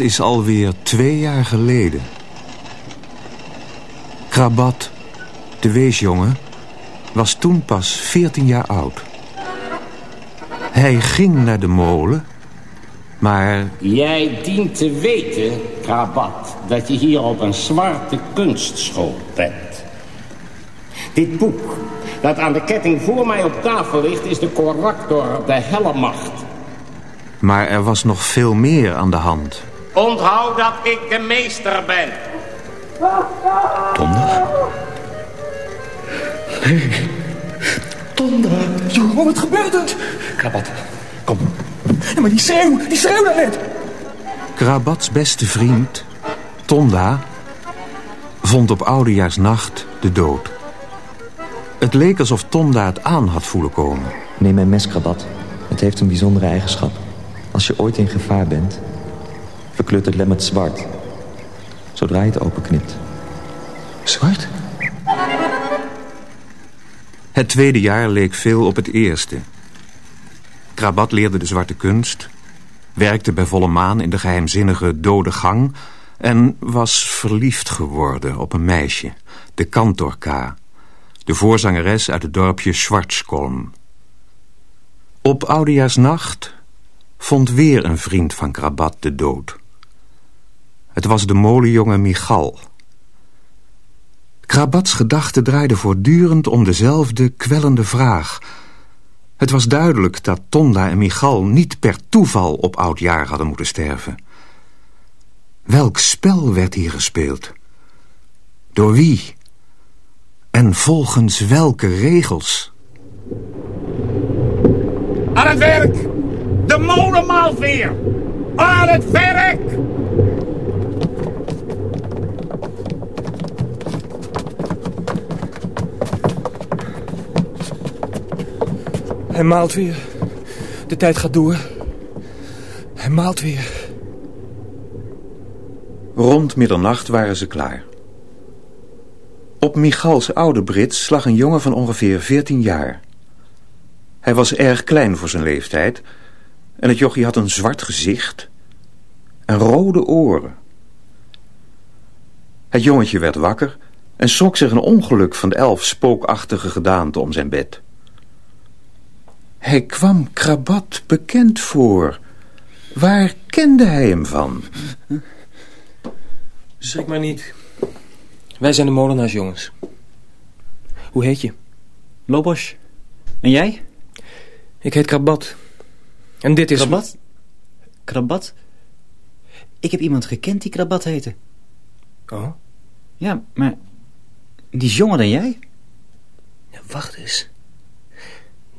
Dat is alweer twee jaar geleden. Krabat, de weesjongen, was toen pas 14 jaar oud. Hij ging naar de molen, maar... Jij dient te weten, Krabat, dat je hier op een zwarte kunstschool bent. Dit boek, dat aan de ketting voor mij op tafel ligt, is de corrector de Hellemacht. Maar er was nog veel meer aan de hand. Onthoud dat ik de meester ben. Donder? Nee. Donder. Jongen, wat gebeurt er? Krabat, kom. Ja, maar die schreeuw, die schreeuw daar net. Krabats beste vriend, Tonda, vond op oudejaarsnacht de dood. Het leek alsof Tonda het aan had voelen komen. Neem mijn mes, Krabat. Het heeft een bijzondere eigenschap. Als je ooit in gevaar bent, verkleurt het lem het zwart. Zodra je het openknipt. Zwart? Het tweede jaar leek veel op het eerste. Krabat leerde de zwarte kunst, werkte bij volle maan in de geheimzinnige dode gang... en was verliefd geworden op een meisje, de kantorka... de voorzangeres uit het dorpje Schwarzkolm. Op Oudejaarsnacht vond weer een vriend van Krabat de dood. Het was de molenjongen Michal... Krabats gedachten draaiden voortdurend om dezelfde kwellende vraag. Het was duidelijk dat Tonda en Michal niet per toeval op oudjaar hadden moeten sterven. Welk spel werd hier gespeeld? Door wie? En volgens welke regels? Aan het werk! De molen maalt weer! Aan het werk! Hij maalt weer. De tijd gaat door. Hij maalt weer. Rond middernacht waren ze klaar. Op Michals oude brits lag een jongen van ongeveer 14 jaar. Hij was erg klein voor zijn leeftijd... en het jochie had een zwart gezicht en rode oren. Het jongetje werd wakker en schrok zich een ongeluk van de elf spookachtige gedaante om zijn bed. Hij kwam Krabat bekend voor. Waar kende hij hem van? Schrik maar niet. Wij zijn de molenaarsjongens. Hoe heet je? Lobos. En jij? Ik heet Krabat. En dit is... Krabat? Krabat? Ik heb iemand gekend die Krabat heette. Oh? Ja, maar... Die is jonger dan jij? Ja, wacht eens.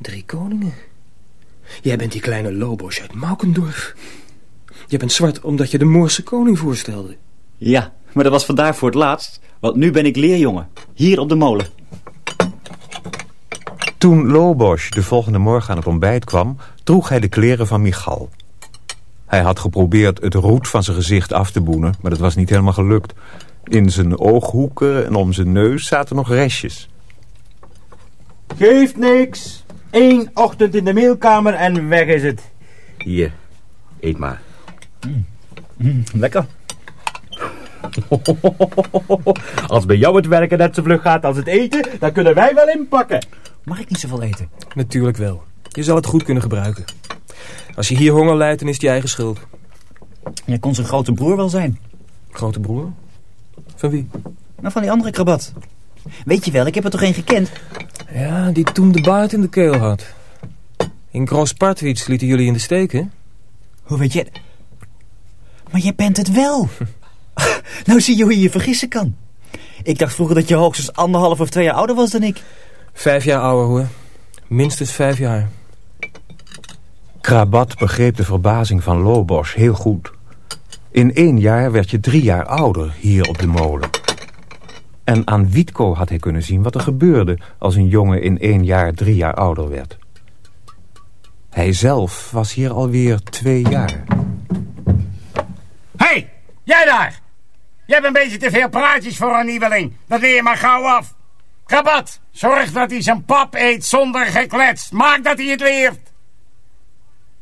Drie koningen. Jij bent die kleine Lobos uit Maukendorf. Je bent zwart omdat je de Moorse koning voorstelde. Ja, maar dat was vandaar voor het laatst. Want nu ben ik leerjongen. Hier op de molen. Toen Lobos de volgende morgen aan het ontbijt kwam... droeg hij de kleren van Michal. Hij had geprobeerd het roet van zijn gezicht af te boenen... maar dat was niet helemaal gelukt. In zijn ooghoeken en om zijn neus zaten nog restjes. Geeft niks. Eén ochtend in de meelkamer en weg is het. Hier, eet maar. Mm, lekker. Als bij jou het werken net zo vlug gaat als het eten, dan kunnen wij wel inpakken. Mag ik niet zoveel eten? Natuurlijk wel. Je zal het goed kunnen gebruiken. Als je hier honger lijdt, dan is het je eigen schuld. Jij kon zijn grote broer wel zijn. Grote broer? Van wie? Nou, van die andere krabat. Weet je wel, ik heb er toch één gekend? Ja, die toen de baard in de keel had. In Groos-Partwits lieten jullie in de steek, hè? Hoe weet je... Maar jij bent het wel. nou zie je hoe je je vergissen kan. Ik dacht vroeger dat je hoogstens anderhalf of twee jaar ouder was dan ik. Vijf jaar ouder, hoor. Minstens vijf jaar. Krabat begreep de verbazing van Lobos heel goed. In één jaar werd je drie jaar ouder hier op de molen. En aan Wietko had hij kunnen zien wat er gebeurde... als een jongen in één jaar drie jaar ouder werd. Hij zelf was hier alweer twee jaar. Hé, hey, jij daar! Jij hebt een beetje te veel praatjes voor een nieuweling. Dat leer je maar gauw af. Krabat, zorg dat hij zijn pap eet zonder gekletst. Maak dat hij het leert.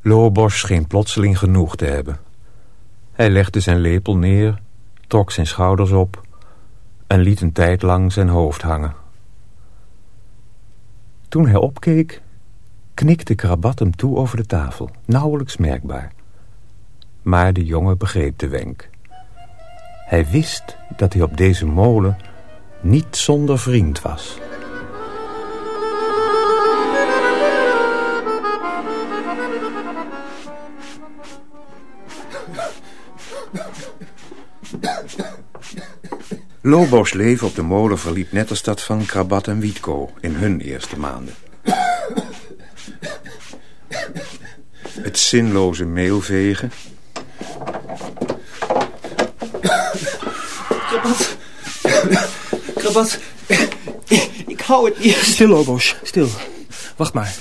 Lobos scheen plotseling genoeg te hebben. Hij legde zijn lepel neer, trok zijn schouders op... en liet een tijd lang zijn hoofd hangen. Toen hij opkeek, knikte Krabat hem toe over de tafel, nauwelijks merkbaar. Maar de jongen begreep de wenk. Hij wist dat hij op deze molen niet zonder vriend was. Lobo's leven op de molen verliep net als dat van Krabat en Wietko in hun eerste maanden. Het zinloze meelvegen. Krabat. Krabat. Ik hou het niet. Stil, Lobos. Stil. Wacht maar.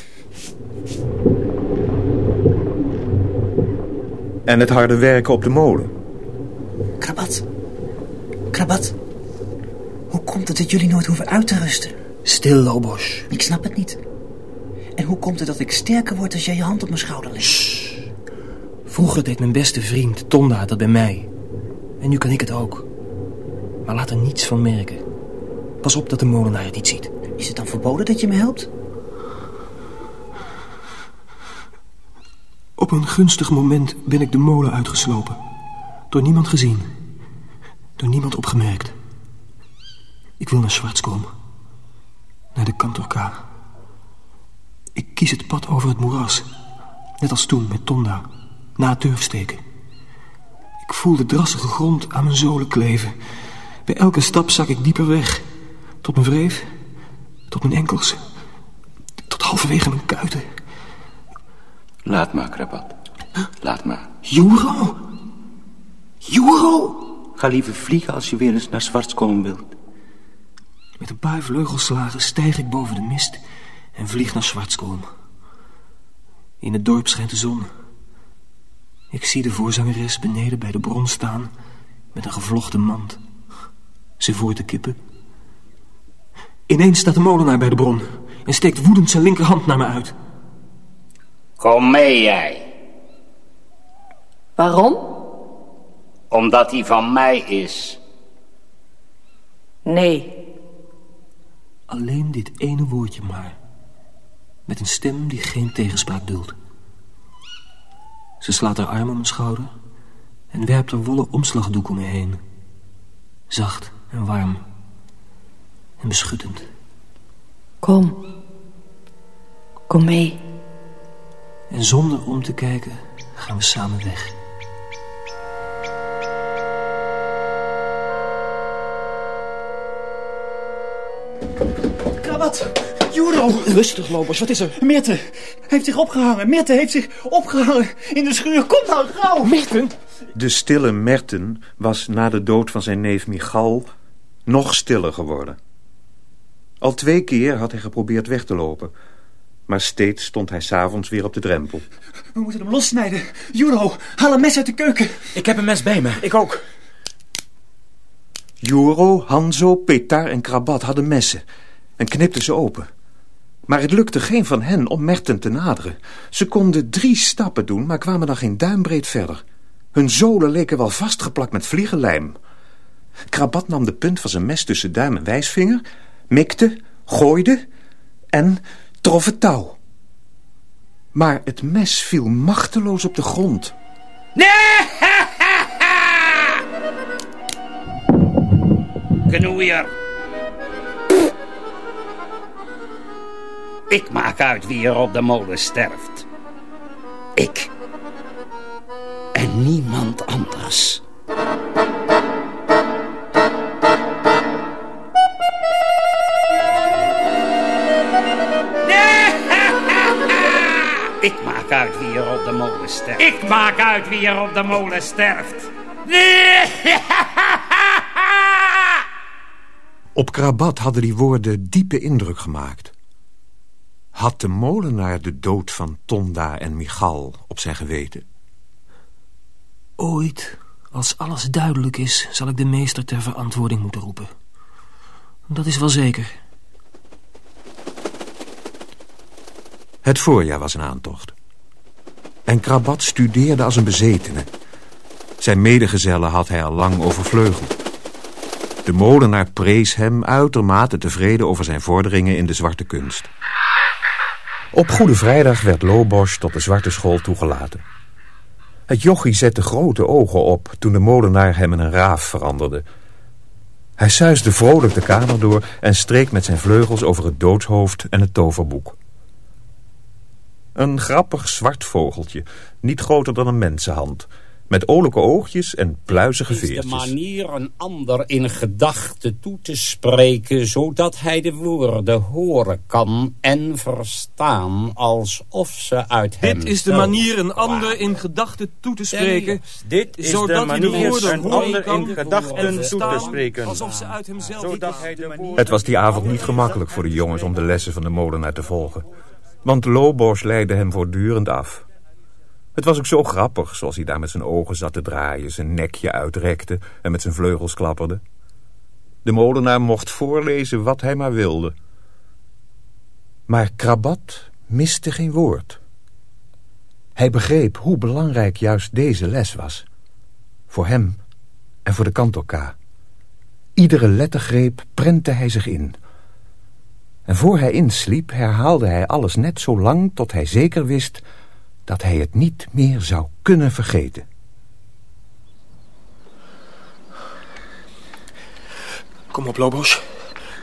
En het harde werken op de molen. Krabat. Krabat. Hoe komt het dat jullie nooit hoeven uit te rusten? Stil, Lobos. Ik snap het niet. En hoe komt het dat ik sterker word als jij je hand op mijn schouder legt? Vroeger deed mijn beste vriend Tonda dat bij mij. En nu kan ik het ook. Maar laat er niets van merken. Pas op dat de molenaar het niet ziet. Is het dan verboden dat je me helpt? Op een gunstig moment ben ik de molen uitgeslopen. Door niemand gezien. Door niemand opgemerkt. Ik wil naar Zwartskom. Naar de kantorka. Ik kies het pad over het moeras. Net als toen met Tonda. Na het durfsteken. Ik voel de drassige grond aan mijn zolen kleven. Bij elke stap zak ik dieper weg. Tot mijn wreef. Tot mijn enkels. Tot halverwege mijn kuiten. Laat maar, Krabat. Laat maar. Juro! Juro! Ga liever vliegen als je weer eens naar Zwartskolm wilt. Met een paar vleugelslagen stijg ik boven de mist en vlieg naar Zwartskolm. In het dorp schijnt de zon. Ik zie de voorzangeres beneden bij de bron staan met een gevlochten mand. Ze voert de kippen. Ineens staat de molenaar bij de bron en steekt woedend zijn linkerhand naar me uit. Kom mee, jij. Waarom? Omdat hij van mij is. Nee. Alleen dit ene woordje maar. Met een stem die geen tegenspraak duldt. Ze slaat haar arm om mijn schouder en werpt haar wollen omslagdoek om me heen. Zacht en warm en beschuttend. Kom. Kom mee. En zonder om te kijken gaan we samen weg. Krabat! Juro! Rustig, Lobos, wat is er? Mirte heeft zich opgehangen. Mirte heeft zich opgehangen in de schuur. Kom nou, gauw! Merten! De stille Merten was na de dood van zijn neef Michal nog stiller geworden. Al twee keer had hij geprobeerd weg te lopen. Maar steeds stond hij s'avonds weer op de drempel. We moeten hem lossnijden. Juro, haal een mes uit de keuken. Ik heb een mes bij me. Ik ook. Juro, Hanzo, Petar en Krabat hadden messen en knipten ze open. Maar het lukte geen van hen om Merten te naderen. Ze konden drie stappen doen, maar kwamen dan geen duimbreed verder. Hun zolen leken wel vastgeplakt met vliegenlijm. Krabat nam de punt van zijn mes tussen duim en wijsvinger, mikte, gooide en trof het touw. Maar het mes viel machteloos op de grond. Ik maak uit wie er op de molen sterft. Ik. En niemand anders. Ik maak uit wie er op de molen sterft. Ik maak uit wie er op de molen sterft. Op Krabat hadden die woorden diepe indruk gemaakt. Had de molenaar de dood van Tonda en Michal op zijn geweten? Ooit, als alles duidelijk is, zal ik de meester ter verantwoording moeten roepen. Dat is wel zeker. Het voorjaar was een aantocht. En Krabat studeerde als een bezetene. Zijn medegezellen had hij al lang overvleugeld. De molenaar prees hem uitermate tevreden over zijn vorderingen in de zwarte kunst. Op Goede Vrijdag werd Lobosch tot de zwarte school toegelaten. Het jochie zette grote ogen op toen de molenaar hem in een raaf veranderde. Hij suisde vrolijk de kamer door en streek met zijn vleugels over het doodshoofd en het toverboek. Een grappig zwart vogeltje, niet groter dan een mensenhand... met olijke oogjes en pluizige is de veertjes. manier een ander in gedachten toe te spreken... zodat hij de woorden horen kan en verstaan... alsof ze uit hem Dit is de manier een ander in gedachten toe te spreken. eerste, Dit is Zodat de hij de woorden een ander in gedachten en toe te spreken. Alsof ze uit hemzelf Zodat hij de woorden... Het was die avond niet gemakkelijk voor de jongens om de lessen van de molenaar te volgen. Want Lobosch leidde hem voortdurend af. Het was ook zo grappig, zoals hij daar met zijn ogen zat te draaien... zijn nekje uitrekte en met zijn vleugels klapperde. De molenaar mocht voorlezen wat hij maar wilde. Maar Krabat miste geen woord. Hij begreep hoe belangrijk juist deze les was. Voor hem en voor de kantoka. Iedere lettergreep prentte hij zich in. En voor hij insliep herhaalde hij alles net zo lang tot hij zeker wist dat hij het niet meer zou kunnen vergeten. Kom op, Lobos.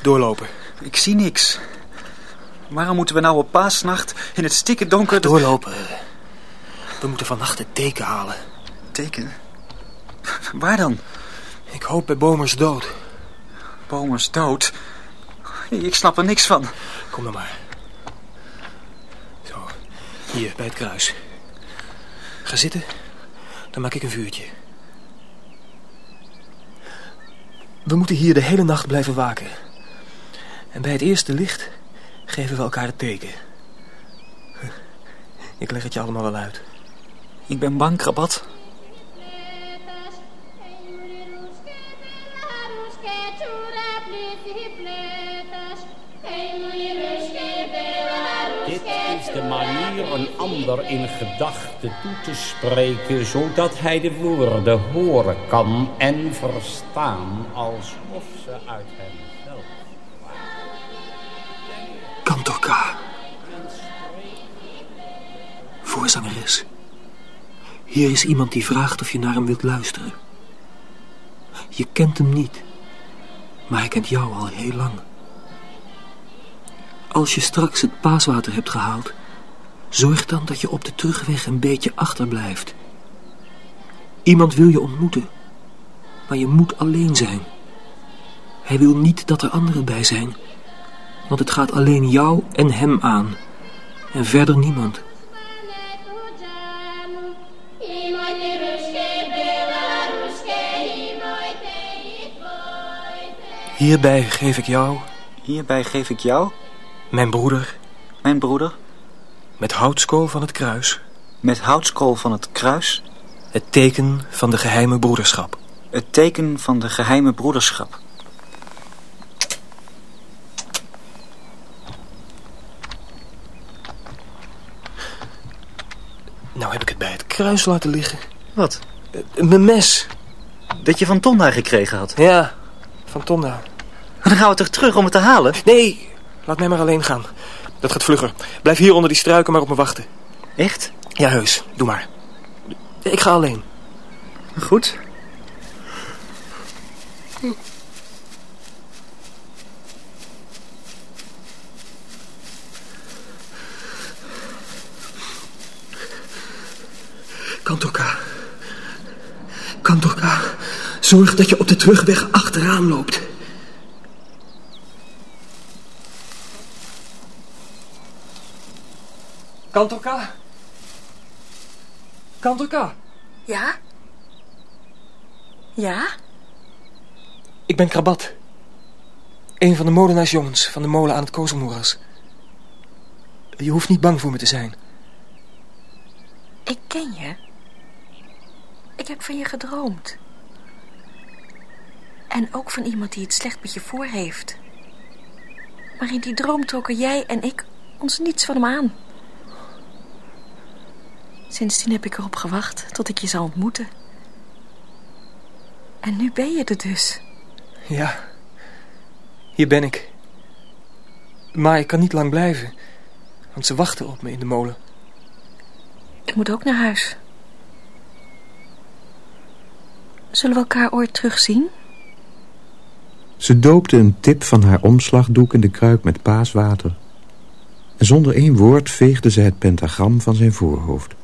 Doorlopen. Ik zie niks. Waarom moeten we nou op paasnacht in het stikke donker... Doorlopen. We moeten vannacht het teken halen. Teken? Waar dan? Ik hoop bij Bomers dood. Bomers dood? Ik snap er niks van. Kom dan maar. Hier bij het kruis. Ga zitten, dan maak ik een vuurtje. We moeten hier de hele nacht blijven waken. En bij het eerste licht geven we elkaar het teken. Ik leg het je allemaal wel uit. Ik ben bang, Krabat. Een ander in gedachten toe te spreken... zodat hij de woorden horen kan en verstaan... alsof ze uit hem zelf Kantoka. Voorzangeres. Hier is iemand die vraagt of je naar hem wilt luisteren. Je kent hem niet, maar hij kent jou al heel lang. Als je straks het paaswater hebt gehaald, zorg dan dat je op de terugweg een beetje achterblijft. Iemand wil je ontmoeten, maar je moet alleen zijn. Hij wil niet dat er anderen bij zijn, want het gaat alleen jou en hem aan. En verder niemand. Hierbij geef ik jou, Hierbij geef ik jou, mijn broeder, mijn broeder, met houtskool van het kruis, met houtskool van het kruis... het teken van de geheime broederschap. het teken van de geheime broederschap. Nou heb ik het bij het kruis laten liggen. Wat? Eh, Mijn mes. Dat je van Tonda gekregen had. Ja, van Tonda. Dan gaan we toch terug om het te halen? Nee, laat mij maar alleen gaan. Dat gaat vlugger. Blijf hier onder die struiken maar op me wachten. Echt? Ja, heus. Doe maar. Ik ga alleen. Goed. Kantoka. Kantoka. Zorg dat je op de terugweg achteraan loopt. Kantoka. Kantoka. Ja? Ja? Ik ben Krabat. Een van de molenaarsjongens van de molen aan het Kozelmoeras. Je hoeft niet bang voor me te zijn. Ik ken je. Ik heb van je gedroomd. En ook van iemand die het slecht met je voor heeft. Maar in die droom trokken jij en ik ons niets van hem aan. Sindsdien heb ik erop gewacht tot ik je zou ontmoeten. En nu ben je er dus. Ja, hier ben ik. Maar ik kan niet lang blijven, want ze wachten op me in de molen. Ik moet ook naar huis. Zullen we elkaar ooit terugzien? Ze doopte een tip van haar omslagdoek in de kruik met paaswater. En zonder één woord veegde ze het pentagram van zijn voorhoofd.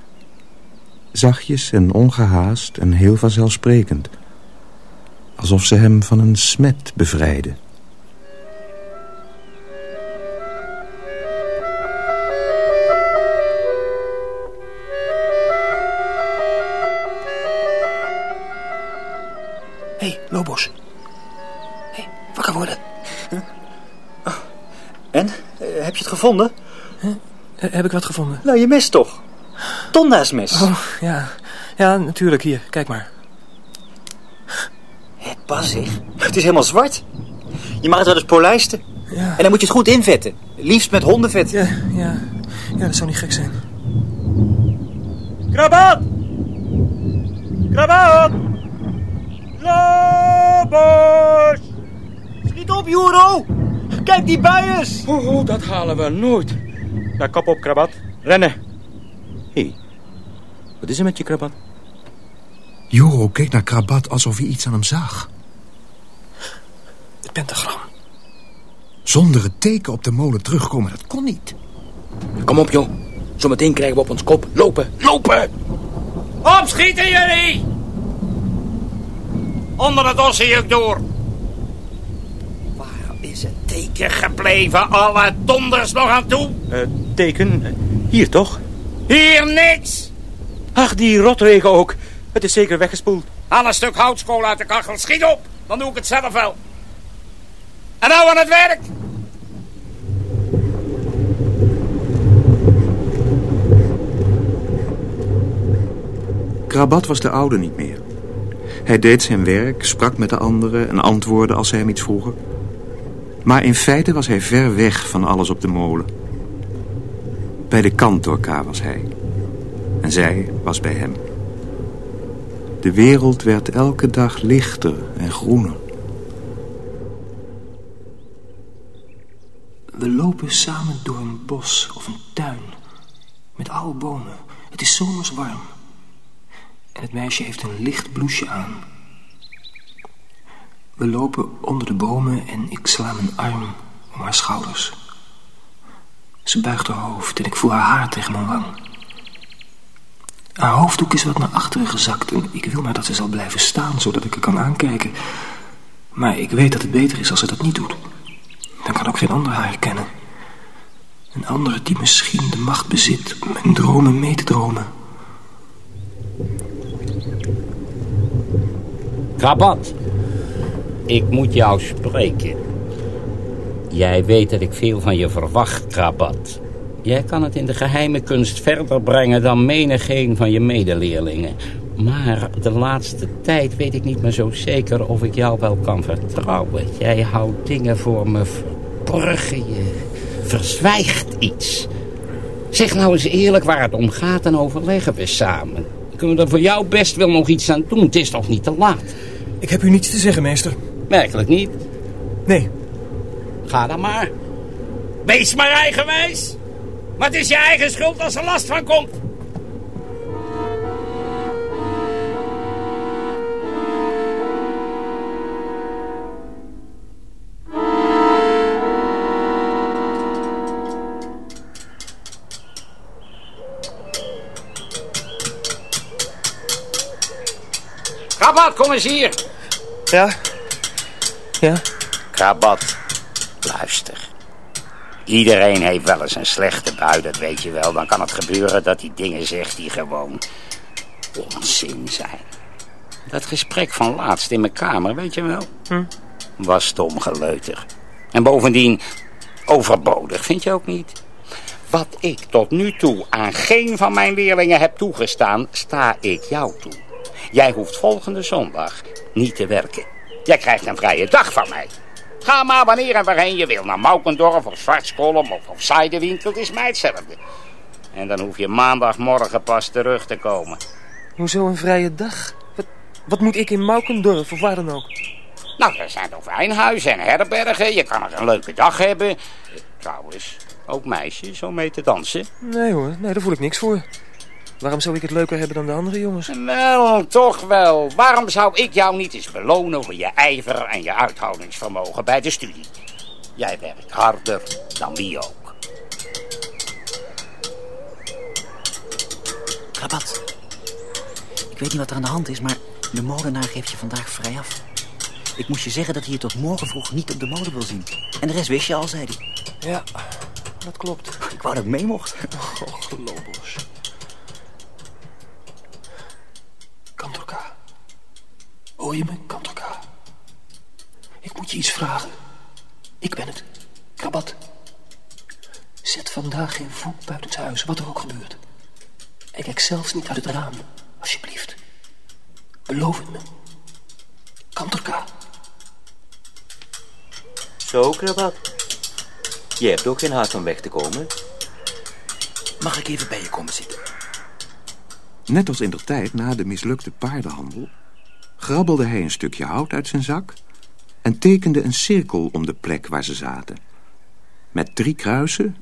Zachtjes en ongehaast en heel vanzelfsprekend. Alsof ze hem van een smet bevrijdde. Hé, hey, Lobos. Hé, hey, wakker worden. En? Eh, heb je het gevonden? Huh? Heb ik wat gevonden? Nou, je mes toch? Tonda's mes. Oh, ja. Ja, natuurlijk. Hier, kijk maar. Hé, pas zeg. Het is helemaal zwart. Je mag het wel eens polijsten. Ja. En dan moet je het goed invetten. Liefst met hondenvet. Ja, ja. Ja, dat zou niet gek zijn. Krabat! Krabat! Lobos! Schiet op, Juro! Kijk, die buiers! Oh, oh, dat halen we nooit. Nou, kop op, Krabat. Rennen. Wat is er met je, Krabat? Joro keek naar Krabat alsof hij iets aan hem zag. Het pentagram. Zonder het teken op de molen terugkomen, dat kon niet. Kom op, joh. Zometeen krijgen we op ons kop. Lopen, lopen! Opschieten jullie! Onder het ossenjuk door. Waar is het teken gebleven? Alle donders nog aan toe? Uh, teken? Hier toch? Hier niks! Ach, die rotregen ook. Het is zeker weggespoeld. Haal een stuk houtskool uit de kachel. Schiet op, dan doe ik het zelf wel. En nou aan het werk! Krabat was de oude niet meer. Hij deed zijn werk, sprak met de anderen en antwoordde als zij hem iets vroegen. Maar in feite was hij ver weg van alles op de molen. Bij de kantorka was hij. En zij was bij hem. De wereld werd elke dag lichter en groener. We lopen samen door een bos of een tuin. Met oude bomen. Het is zomers warm. En het meisje heeft een licht bloesje aan. We lopen onder de bomen en ik sla mijn arm om haar schouders. Ze buigt haar hoofd en ik voel haar haar tegen mijn wang. Haar hoofddoek is wat naar achteren gezakt en ik wil maar dat ze zal blijven staan zodat ik haar kan aankijken. Maar ik weet dat het beter is als ze dat niet doet. Dan kan ook geen ander haar herkennen. Een andere die misschien de macht bezit om mijn dromen mee te dromen. Rabat, ik moet jou spreken. Jij weet dat ik veel van je verwacht, Krabat. Jij kan het in de geheime kunst verder brengen dan menigeen van je medeleerlingen. Maar de laatste tijd weet ik niet meer zo zeker of ik jou wel kan vertrouwen. Jij houdt dingen voor me verborgen, je verzwijgt iets. Zeg nou eens eerlijk waar het om gaat en overleggen we samen. Kunnen we er voor jou best wel nog iets aan doen? Het is toch niet te laat? Ik heb u niets te zeggen, meester. Werkelijk niet? Nee. Ga dan maar. Wees maar eigenwijs. Maar het is je eigen schuld als er last van komt. Krabat, kom eens hier. Ja? Ja? Krabat, luister. Iedereen heeft wel eens een slechte bui, dat weet je wel. Dan kan het gebeuren dat hij dingen zegt die gewoon onzin zijn. Dat gesprek van laatst in mijn kamer, weet je wel? Hm? Was stom geleuter. En bovendien overbodig, vind je ook niet? Wat ik tot nu toe aan geen van mijn leerlingen heb toegestaan, sta ik jou toe. Jij hoeft volgende zondag niet te werken. Jij krijgt een vrije dag van mij. Ga maar wanneer en waarheen je wil. Naar Maukendorf of Zwartskolom of, of Zijdewinkel. Het is mij hetzelfde. En dan hoef je maandagmorgen pas terug te komen. Hoezo een vrije dag? Wat, wat moet ik in Maukendorf of waar dan ook? Nou, er zijn toch wijnhuizen en herbergen. Je kan er een leuke dag hebben. Trouwens, ook meisjes om mee te dansen. Nee hoor, nee, daar voel ik niks voor. Waarom zou ik het leuker hebben dan de andere jongens? Wel, toch wel. Waarom zou ik jou niet eens belonen voor je ijver en je uithoudingsvermogen bij de studie? Jij werkt harder dan wie ook. Krabat. Ik weet niet wat er aan de hand is, maar de molenaar geeft je vandaag vrij af. Ik moest je zeggen dat hij je tot morgen vroeg niet op de molen wil zien. En de rest wist je al, zei hij. Ja, dat klopt. Ik wou dat ik mee mocht. Oh, globos. Kantorka. Hoor je me, Kantorka? Ik moet je iets vragen. Ik ben het. Krabat. Zet vandaag geen voet buiten het huis, wat er ook gebeurt. En kijk zelfs niet uit het raam, alsjeblieft. Beloof het me. Kantorka. Zo, Krabat. Je hebt ook geen haast om weg te komen. Mag ik even bij je komen zitten? Net als in de tijd na de mislukte paardenhandel... grabbelde hij een stukje hout uit zijn zak... en tekende een cirkel om de plek waar ze zaten. Met drie kruisen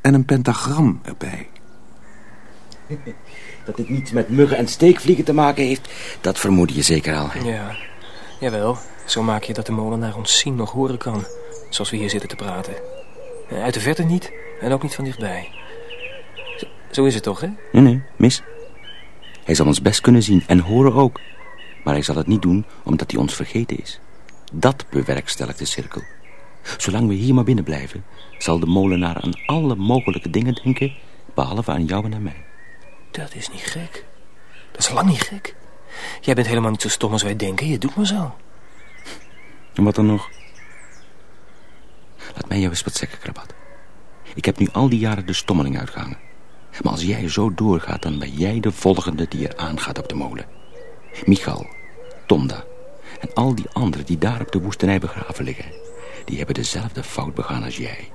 en een pentagram erbij. Dat dit niets met muggen en steekvliegen te maken heeft, dat vermoed je zeker al. Ja, jawel. Zo maak je dat de molenaar ons zien nog horen kan. Zoals we hier zitten te praten. Uit de verte niet en ook niet van dichtbij. Zo, zo is het toch, hè? Nee, nee, mis. Hij zal ons best kunnen zien en horen ook. Maar hij zal het niet doen omdat hij ons vergeten is. Dat bewerkstelligt de cirkel. Zolang we hier maar binnen blijven... zal de molenaar aan alle mogelijke dingen denken... behalve aan jou en aan mij. Dat is niet gek. Dat is lang niet gek. Jij bent helemaal niet zo stom als wij denken. Je doet maar zo. En wat dan nog? Laat mij jou eens wat zeggen, Krabat. Ik heb nu al die jaren de stommeling uitgehangen. Maar als jij zo doorgaat, dan ben jij de volgende die er aangaat op de molen. Michal, Tonda en al die anderen die daar op de woestenij begraven liggen... die hebben dezelfde fout begaan als jij.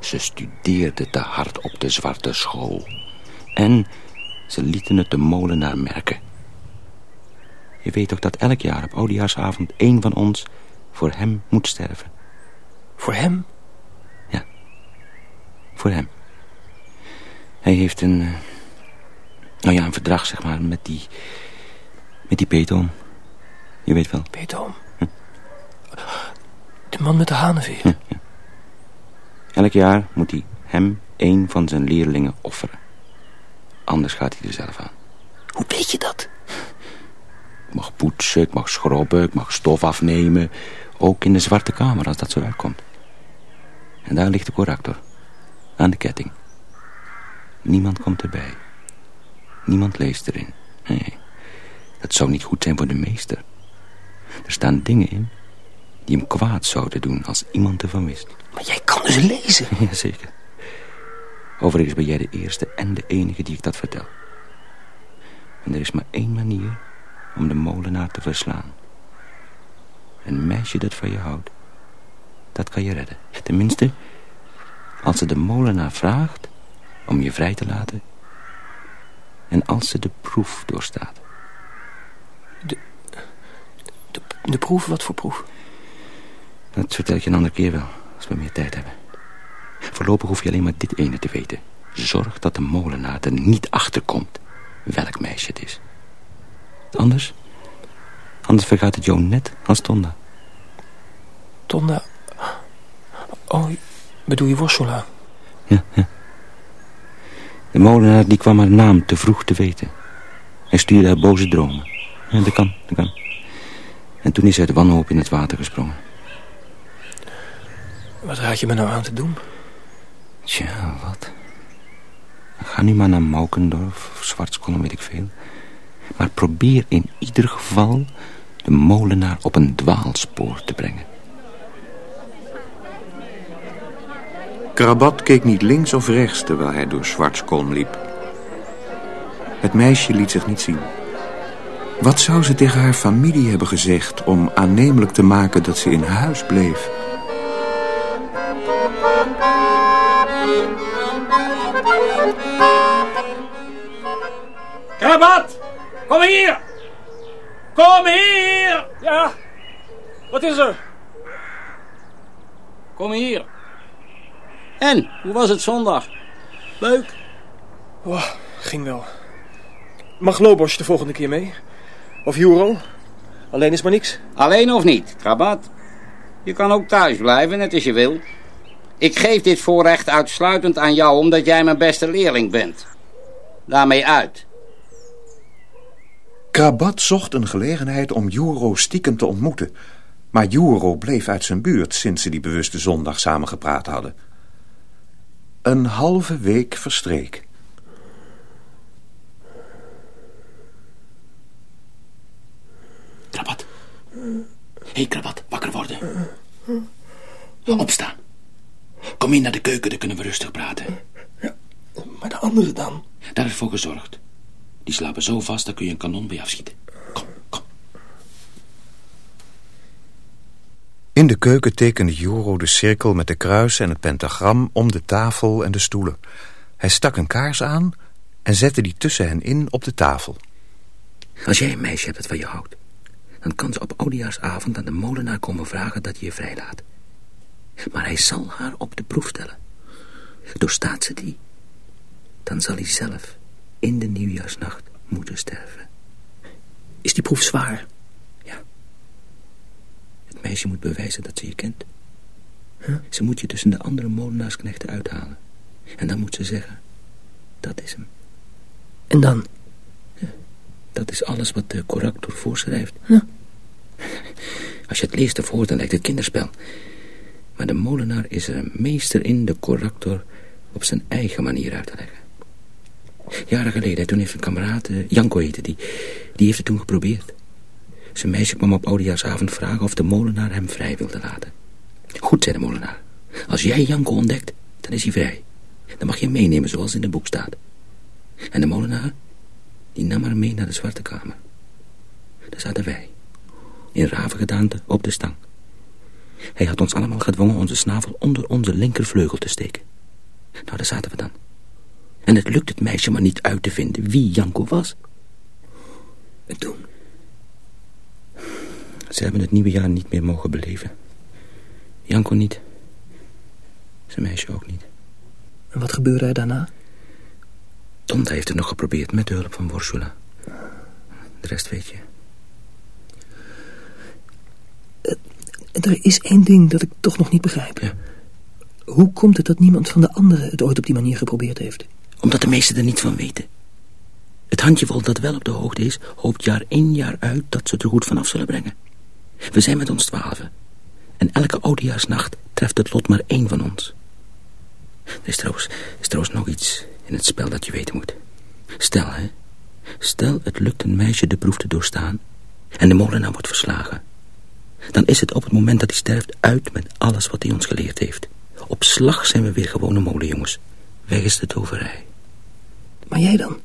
Ze studeerden te hard op de zwarte school. En ze lieten het de molenaar merken. Je weet toch dat elk jaar op oudejaarsavond één van ons voor hem moet sterven? Voor hem? Ja, voor hem. Hij heeft een... eh, Nou ja, een verdrag, zeg maar, met die... Met die Peetoom. Je weet wel. Peetoom? De man met de hanenveer? Hm, ja. Elk jaar moet hij hem een van zijn leerlingen offeren. Anders gaat hij er zelf aan. Hoe weet je dat? Ik mag poetsen, ik mag schrobben, ik mag stof afnemen. Ook in de zwarte kamer, als dat zo uitkomt. En daar ligt de corrector. Aan de ketting. Niemand komt erbij. Niemand leest erin. Nee, dat zou niet goed zijn voor de meester. Er staan dingen in die hem kwaad zouden doen als iemand ervan wist. Maar jij kan dus lezen? Jazeker. Overigens ben jij de eerste en de enige die ik dat vertel. En er is maar één manier om de molenaar te verslaan. Een meisje dat van je houdt, dat kan je redden. Tenminste, als ze de molenaar vraagt om je vrij te laten... en als ze de proef doorstaat. De, de, proef? Wat voor proef? Dat vertel ik je een andere keer wel, als we meer tijd hebben. Voorlopig hoef je alleen maar dit ene te weten. Zorg dat de molenaar er niet achter komt welk meisje het is. Anders, anders vergaat het jou net als Tonda. Tonda? Oh, bedoel je Worsula? Ja, ja. De molenaar die kwam haar naam te vroeg te weten. Hij stuurde haar boze dromen. Ja, dat kan, dat kan. En toen is hij uit wanhoop in het water gesprongen. Wat raad je me nou aan te doen? Tja, wat? Ga nu maar naar Maukendorf of Zwartskollen, weet ik veel. Maar probeer in ieder geval de molenaar op een dwaalspoor te brengen. Krabat keek niet links of rechts terwijl hij door Zwartskolm liep. Het meisje liet zich niet zien. Wat zou ze tegen haar familie hebben gezegd om aannemelijk te maken dat ze in huis bleef? Krabat! Kom hier! Kom hier! Ja, wat is er? Kom hier. En, hoe was het zondag? Leuk? Oh, ging wel. Mag Lobos de volgende keer mee? Of Juro? Alleen is maar niks. Alleen of niet, Krabat? Je kan ook thuis blijven, net als je wil. Ik geef dit voorrecht uitsluitend aan jou omdat jij mijn beste leerling bent. Daarmee uit. Krabat zocht een gelegenheid om Juro stiekem te ontmoeten. Maar Juro bleef uit zijn buurt sinds ze die bewuste zondag samen gepraat hadden. Een halve week verstreek. Krabat. Hé, hey, Krabat, wakker worden. Opstaan. Kom in naar de keuken, dan kunnen we rustig praten. Maar de anderen dan? Daar is voor gezorgd. Die slapen zo vast, daar kun je een kanon bij afschieten. Kom, kom. In de keuken tekende Juro de cirkel met de kruis en het pentagram om de tafel en de stoelen. Hij stak een kaars aan en zette die tussen hen in op de tafel. Als jij een meisje hebt dat van je houdt... dan kan ze op oudejaarsavond aan de molenaar komen vragen dat je je vrijlaat. Maar hij zal haar op de proef stellen. Doorstaat ze die, dan zal hij zelf in de nieuwjaarsnacht moeten sterven. Is die proef zwaar? Ja. Het meisje moet bewijzen dat ze je kent. Ze moet je tussen de andere molenaarsknechten uithalen. En dan moet ze zeggen, dat is hem. En dan? Ja, dat is alles wat de corrector voorschrijft. Ja. Als je het leest hoort, dan lijkt het kinderspel. Maar de molenaar is er een meester in de corrector op zijn eigen manier uit te leggen. Jaren geleden, toen heeft een kameraad, uh, Janko heette die, die heeft het toen geprobeerd. Zijn meisje kwam op oudejaarsavond vragen of de molenaar hem vrij wilde laten. Goed, zei de molenaar. Als jij Janko ontdekt, dan is hij vrij. Dan mag je hem meenemen zoals in het boek staat. En de molenaar, die nam haar mee naar de zwarte kamer. Daar zaten wij, in ravengedaante op de stang. Hij had ons allemaal gedwongen onze snavel onder onze linkervleugel te steken. Nou, daar zaten we dan. En het lukt het meisje maar niet uit te vinden wie Janko was. En toen... Ze hebben het nieuwe jaar niet meer mogen beleven. Janko niet. Zijn meisje ook niet. En wat gebeurde er daarna? Tonda heeft het nog geprobeerd met de hulp van Worsula. De rest weet je. Er is één ding dat ik toch nog niet begrijp. Ja. Hoe komt het dat niemand van de anderen het ooit op die manier geprobeerd heeft? Omdat de meesten er niet van weten. Het handjevol dat wel op de hoogte is, hoopt jaar in jaar uit dat ze het er goed vanaf zullen brengen. We zijn met ons twaalfen. En elke oudejaarsnacht treft het lot maar één van ons. Er is trouwens, is trouwens nog iets in het spel dat je weten moet. Stel, hè. Stel, het lukt een meisje de proef te doorstaan... en de molenaar wordt verslagen. Dan is het op het moment dat hij sterft uit met alles wat hij ons geleerd heeft. Op slag zijn we weer gewone molenjongens. Weg is de toverij. Maar jij dan?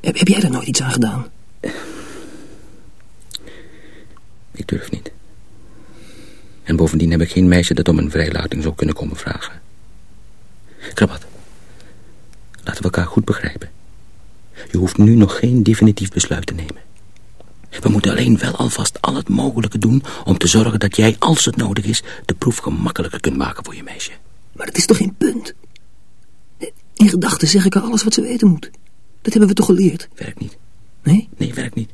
Heb, heb jij er nooit iets aan gedaan? Ik durf niet. En bovendien heb ik geen meisje dat om een vrijlating zou kunnen komen vragen. Krabat, laten we elkaar goed begrijpen. Je hoeft nu nog geen definitief besluit te nemen. We moeten alleen wel alvast al het mogelijke doen om te zorgen dat jij, als het nodig is, de proef gemakkelijker kunt maken voor je meisje. Maar dat is toch geen punt? In gedachten zeg ik haar alles wat ze weten moet. Dat hebben we toch geleerd? Werkt niet. Nee? Nee, werkt niet.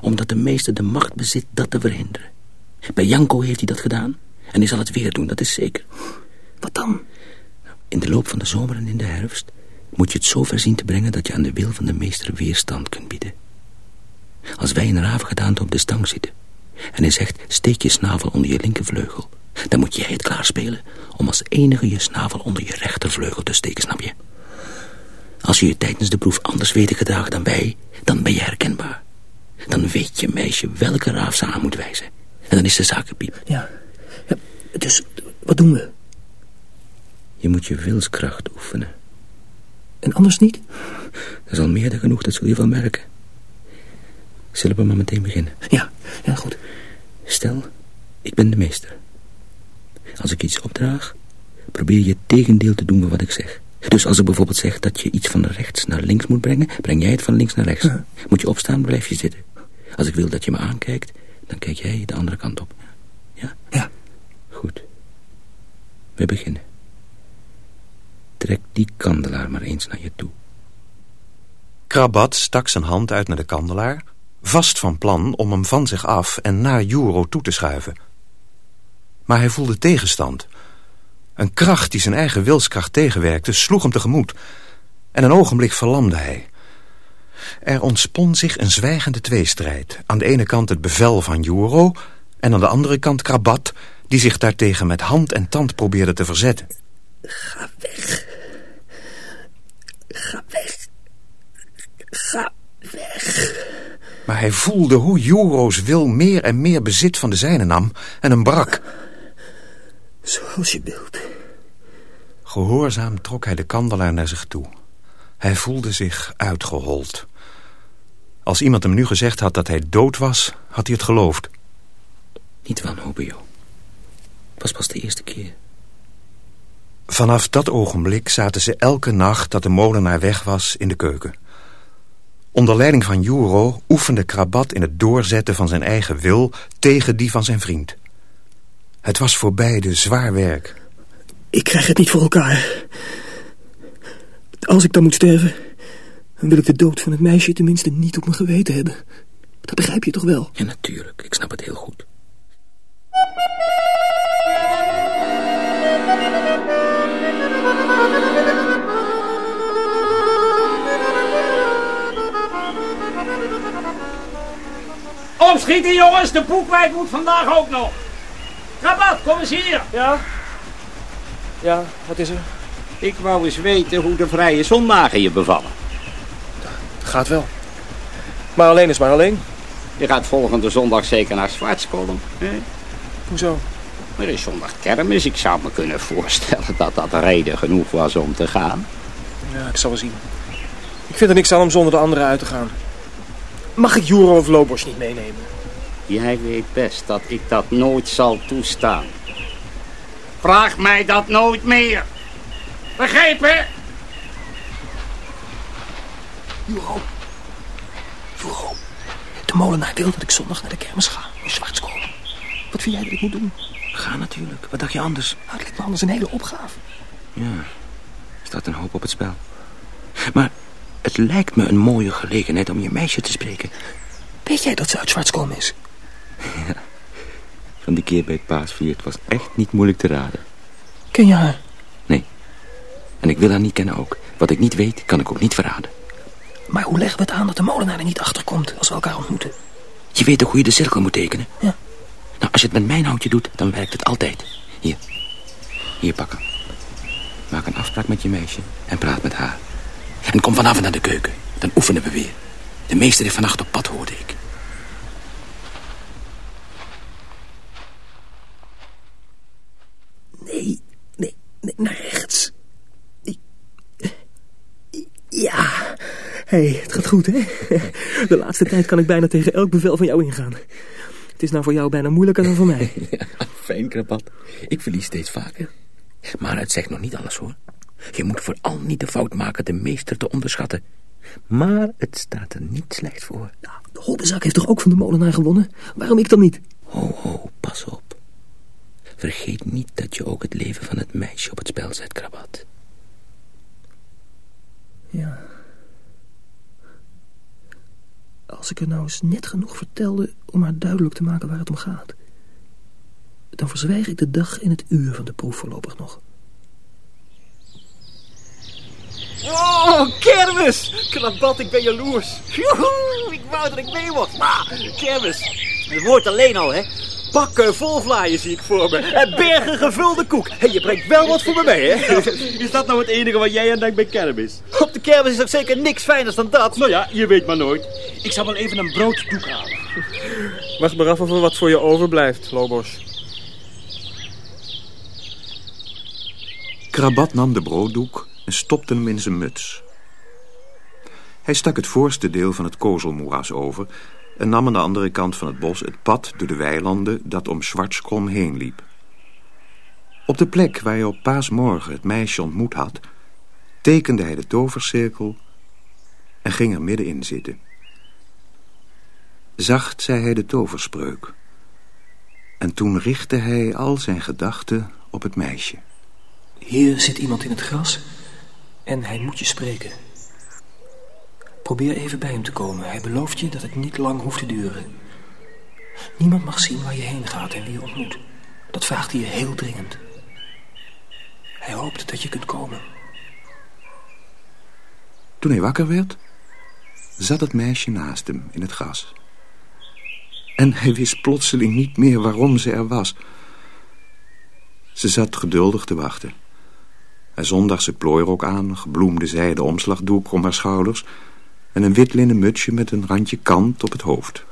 Omdat de meester de macht bezit dat te verhinderen. Bij Janko heeft hij dat gedaan. En hij zal het weer doen, dat is zeker. Wat dan? In de loop van de zomer en in de herfst... moet je het zo ver zien te brengen dat je aan de wil van de meester weerstand kunt bieden. Als wij in ravengedaante op de stang zitten... en hij zegt, steek je snavel onder je linkervleugel... dan moet jij het klaarspelen om als enige je snavel onder je rechtervleugel te steken, snap je? Als je je tijdens de proef anders weet gedragen dan wij... dan ben je herkenbaar. Dan weet je meisje welke raaf ze aan moet wijzen. En dan is de zaak piep. Ja. ja. Dus, wat doen we? Je moet je wilskracht oefenen. En anders niet? Dat is al meer dan genoeg, dat zul je wel merken. Zullen we maar meteen beginnen? Ja, ja, goed. Stel, ik ben de meester. Als ik iets opdraag, probeer je het tegendeel te doen van wat ik zeg. Dus als ik bijvoorbeeld zeg dat je iets van rechts naar links moet brengen... breng jij het van links naar rechts. Moet je opstaan, blijf je zitten. Als ik wil dat je me aankijkt, dan kijk jij de andere kant op. Ja? Ja. Goed. We beginnen. Trek die kandelaar maar eens naar je toe. Krabat stak zijn hand uit naar de kandelaar... vast van plan om hem van zich af en naar Juro toe te schuiven. Maar hij voelde tegenstand. Een kracht die zijn eigen wilskracht tegenwerkte sloeg hem tegemoet. En een ogenblik verlamde hij. Er ontspon zich een zwijgende tweestrijd. Aan de ene kant het bevel van Juro... en aan de andere kant Krabat... die zich daartegen met hand en tand probeerde te verzetten. Ga weg. Ga weg. Ga weg. Maar hij voelde hoe Juro's wil meer en meer bezit van de zijne nam... en hem brak. Zoals je wilt. Gehoorzaam trok hij de kandelaar naar zich toe. Hij voelde zich uitgehold. Als iemand hem nu gezegd had dat hij dood was, had hij het geloofd. Niet wanhopen, joh. Het was pas de eerste keer. Vanaf dat ogenblik zaten ze elke nacht dat de molenaar weg was in de keuken. Onder leiding van Juro oefende Krabat in het doorzetten van zijn eigen wil tegen die van zijn vriend. Het was voor beide zwaar werk. Ik krijg het niet voor elkaar. Als ik dan moet sterven, dan wil ik de dood van het meisje tenminste niet op mijn geweten hebben. Dat begrijp je toch wel? Ja, natuurlijk. Ik snap het heel goed. Opschieten jongens, de boekwijk moet vandaag ook nog. Rabat, kom eens hier. Ja? Ja, wat is er? Ik wou eens weten hoe de vrije zondagen je bevallen. Het gaat wel. Maar alleen is maar alleen. Je gaat volgende zondag zeker naar Zwartskolom. hè? Hoezo? Er is zondag kermis. Ik zou me kunnen voorstellen dat dat reden genoeg was om te gaan. Ja, ik zal wel zien. Ik vind er niks aan om zonder de anderen uit te gaan. Mag ik Juro of Lobos niet meenemen? Jij weet best dat ik dat nooit zal toestaan. Vraag mij dat nooit meer. Begrepen? Juro. Juro. De molenaar wil dat ik zondag naar de kermis ga. In Zwartskool. Wat vind jij dat ik moet doen? Ga natuurlijk. Wat dacht je anders? Nou, het lijkt me anders een hele opgave. Ja, er staat een hoop op het spel. Maar het lijkt me een mooie gelegenheid om je meisje te spreken. Weet jij dat ze uit Zwartskolm is? Van die keer bij het paasviert was echt niet moeilijk te raden. Ken je haar? Nee. En ik wil haar niet kennen ook. Wat ik niet weet, kan ik ook niet verraden. Maar hoe leggen we het aan dat de molenaar er niet achter komt als we elkaar ontmoeten? Je weet toch hoe je de cirkel moet tekenen? Ja. Nou, als je het met mijn houtje doet, dan werkt het altijd. Hier. Hier pakken. Maak een afspraak met je meisje en praat met haar. En kom vanavond naar de keuken. Dan oefenen we weer. De meester is vannacht op pad, hoorde ik. Nee, nee, nee, naar rechts. Ja. Hé, hey, het gaat goed, hè? De laatste tijd kan ik bijna tegen elk bevel van jou ingaan. Het is nou voor jou bijna moeilijker dan voor mij. Ja, fijn, krabat. Ik verlies steeds vaker. Maar het zegt nog niet alles, hoor. Je moet vooral niet de fout maken de meester te onderschatten. Maar het staat er niet slecht voor. Nou, de Hobbezak heeft toch ook van de molenaar gewonnen? Waarom ik dan niet? Ho, ho, pas op. Vergeet niet dat je ook het leven van het meisje op het spel zet, krabat. Ja. Als ik er nou eens net genoeg vertelde om haar duidelijk te maken waar het om gaat. Dan verzwijg ik de dag en het uur van de proef voorlopig nog. Oh, kermis! Krabat, ik ben jaloers. Joehoe, ik wou dat ik mee mocht. Maar, kermis. Het woord alleen al, hè. Bakken vol vlaaien zie ik voor me. En bergen gevulde koek. En je brengt wel wat voor me mee, hè? Is dat nou het enige wat jij aan denkt bij kermis? Op de kermis is er zeker niks fijners dan dat. Nou ja, je weet maar nooit. Ik zal wel even een brooddoek halen. Wacht maar af of er wat voor je overblijft, Lobos. Krabat nam de brooddoek en stopte hem in zijn muts. Hij stak het voorste deel van het kozelmoeras over... en nam aan de andere kant van het bos het pad door de weilanden... dat om Zwartskrom heen liep. Op de plek waar hij op paasmorgen het meisje ontmoet had... tekende hij de tovercirkel en ging er middenin zitten. Zacht zei hij de toverspreuk. En toen richtte hij al zijn gedachten op het meisje. Hier zit iemand in het gras en hij moet je spreken. Probeer even bij hem te komen. Hij belooft je dat het niet lang hoeft te duren. Niemand mag zien waar je heen gaat en wie je ontmoet. Dat vraagt hij je heel dringend. Hij hoopt dat je kunt komen. Toen hij wakker werd, zat het meisje naast hem in het gras. En hij wist plotseling niet meer waarom ze er was. Ze zat geduldig te wachten. Haar zondagse plooirok aan, gebloemde zijde omslagdoek om haar schouders... en een wit linnen mutsje met een randje kant op het hoofd.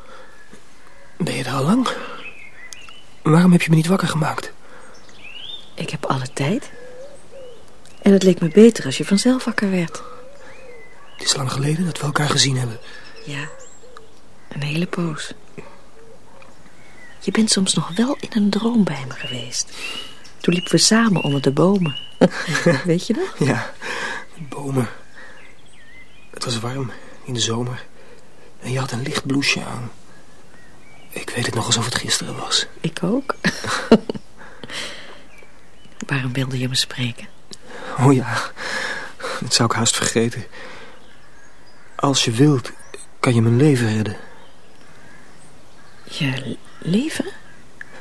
Ben je er al lang? Waarom heb je me niet wakker gemaakt? Ik heb alle tijd. En het leek me beter als je vanzelf wakker werd. Het is lang geleden dat we elkaar gezien hebben. Ja, een hele poos. Je bent soms nog wel in een droom bij me geweest. Toen liepen we samen onder de bomen. Weet je dat? Ja, bomen. Het was warm in de zomer. En je had een licht blouseje aan. Ik weet het nog alsof het gisteren was. Ik ook. Waarom wilde je me spreken? Oh ja, dat zou ik haast vergeten. Als je wilt, kan je mijn leven redden. Je leven?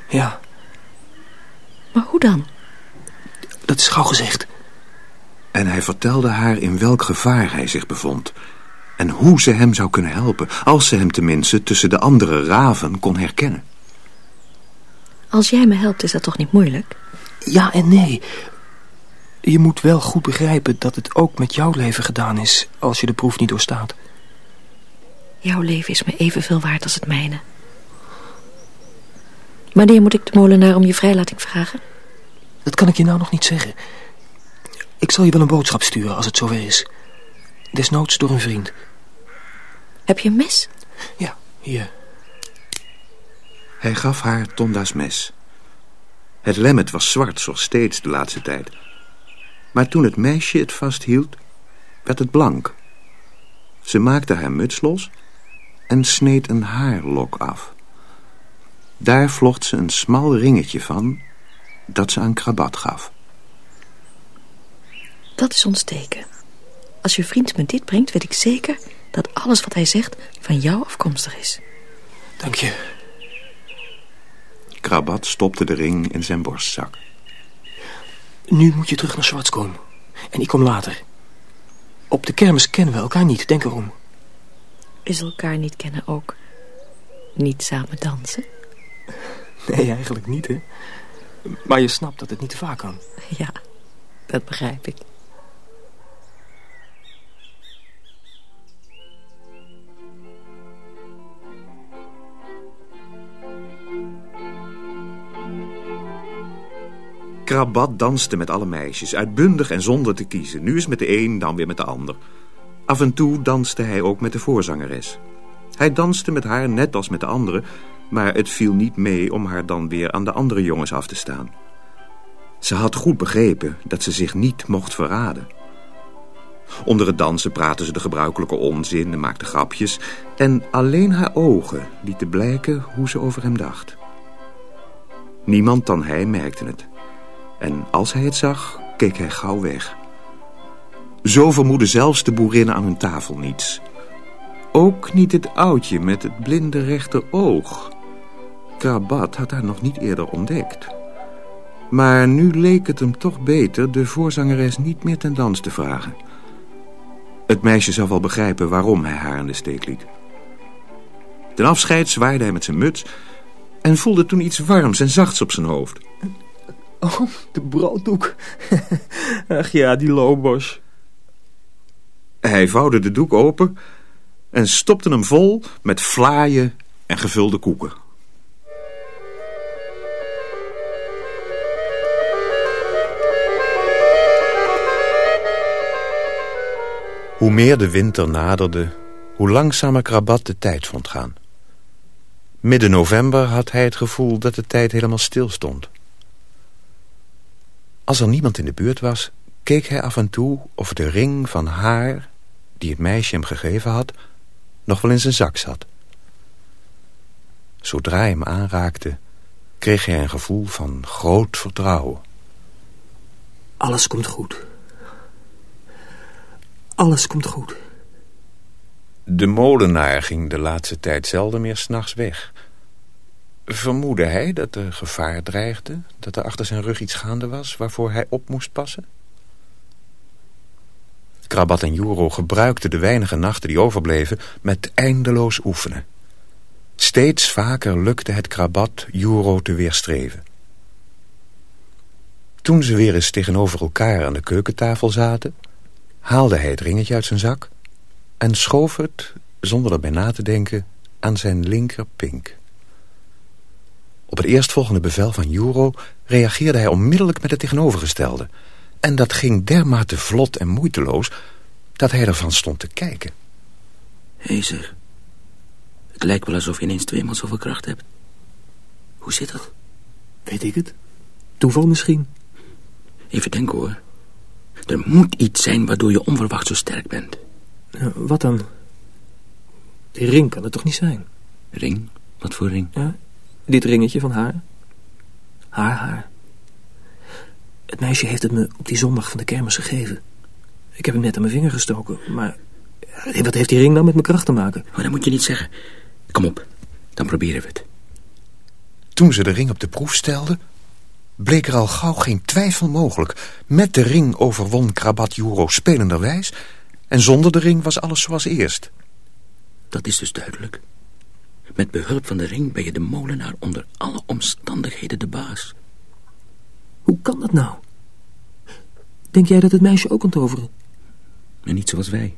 Ja. Maar hoe dan? Dat is gauw gezegd. En hij vertelde haar in welk gevaar hij zich bevond... en hoe ze hem zou kunnen helpen... als ze hem tenminste tussen de andere raven kon herkennen. Als jij me helpt, is dat toch niet moeilijk? Ja en nee. Je moet wel goed begrijpen dat het ook met jouw leven gedaan is... als je de proef niet doorstaat. Jouw leven is me evenveel waard als het mijne. Wanneer moet ik de molenaar om je vrijlating vragen? Dat kan ik je nou nog niet zeggen. Ik zal je wel een boodschap sturen als het zover is. Desnoods door een vriend. Heb je een mes? Ja, hier. Hij gaf haar Tonda's mes. Het lemmet was zwart, zoals steeds de laatste tijd. Maar toen het meisje het vasthield, werd het blank. Ze maakte haar muts los en sneed een haarlok af. Daar vlocht ze een smal ringetje van dat ze aan Krabat gaf. Dat is ons teken. Als je vriend me dit brengt, weet ik zeker dat alles wat hij zegt van jou afkomstig is. Dank je. Krabat stopte de ring in zijn borstzak. Nu moet je terug naar Zwartskom. En ik kom later. Op de kermis kennen we elkaar niet, denk erom. Is elkaar niet kennen ook niet samen dansen? Nee, eigenlijk niet, hè. Maar je snapt dat het niet te vaak kan. Ja, dat begrijp ik. Krabat danste met alle meisjes, uitbundig en zonder te kiezen. Nu eens met de een, dan weer met de ander. Af en toe danste hij ook met de voorzangeres. Hij danste met haar net als met de anderen... maar het viel niet mee om haar dan weer aan de andere jongens af te staan. Ze had goed begrepen dat ze zich niet mocht verraden. Onder het dansen praatte ze de gebruikelijke onzin en maakte grapjes... en alleen haar ogen lieten blijken hoe ze over hem dacht. Niemand dan hij merkte het... En als hij het zag, keek hij gauw weg. Zo vermoedde zelfs de boerinnen aan hun tafel niets. Ook niet het oudje met het blinde rechteroog. Krabat had haar nog niet eerder ontdekt. Maar nu leek het hem toch beter de voorzangeres niet meer ten dans te vragen. Het meisje zou wel begrijpen waarom hij haar in de steek liet. Ten afscheid zwaaide hij met zijn muts... en voelde toen iets warms en zachts op zijn hoofd. Oh, de brooddoek. Ach ja, die Lobos. Hij vouwde de doek open en stopte hem vol met vlaaien en gevulde koeken. Hoe meer de winter naderde, hoe langzamer Krabat de tijd vond gaan. Midden november had hij het gevoel dat de tijd helemaal stil stond. Als er niemand in de buurt was, keek hij af en toe of de ring van haar, die het meisje hem gegeven had, nog wel in zijn zak zat. Zodra hij hem aanraakte, kreeg hij een gevoel van groot vertrouwen. Alles komt goed. Alles komt goed. De molenaar ging de laatste tijd zelden meer s'nachts weg. Vermoedde hij dat er gevaar dreigde? Dat er achter zijn rug iets gaande was waarvoor hij op moest passen? Krabat en Juro gebruikten de weinige nachten die overbleven met eindeloos oefenen. Steeds vaker lukte het Krabat Juro te weerstreven. Toen ze weer eens tegenover elkaar aan de keukentafel zaten... haalde hij het ringetje uit zijn zak... en schoof het, zonder erbij na te denken, aan zijn linkerpink. Op het eerstvolgende bevel van Juro reageerde hij onmiddellijk met het tegenovergestelde. En dat ging dermate vlot en moeiteloos dat hij ervan stond te kijken. Hé hey zeg, het lijkt wel alsof je ineens tweemaal zoveel kracht hebt. Hoe zit dat? Weet ik het? Toeval misschien? Even denken hoor. Er moet iets zijn waardoor je onverwacht zo sterk bent. Ja, wat dan? Die ring kan het toch niet zijn? Ring? Wat voor ring? Ja, dit ringetje van haar. Haar haar. Het meisje heeft het me op die zondag van de kermis gegeven. Ik heb hem net aan mijn vinger gestoken, maar... Wat heeft die ring dan met mijn kracht te maken? Maar dat moet je niet zeggen. Kom op, dan proberen we het. Toen ze de ring op de proef stelden... bleek er al gauw geen twijfel mogelijk. Met de ring overwon Krabat Juro spelenderwijs... en zonder de ring was alles zoals eerst. Dat is dus duidelijk. Met behulp van de ring ben je de molenaar onder alle omstandigheden de baas. Hoe kan dat nou? Denk jij dat het meisje ook kan toveren? En niet zoals wij.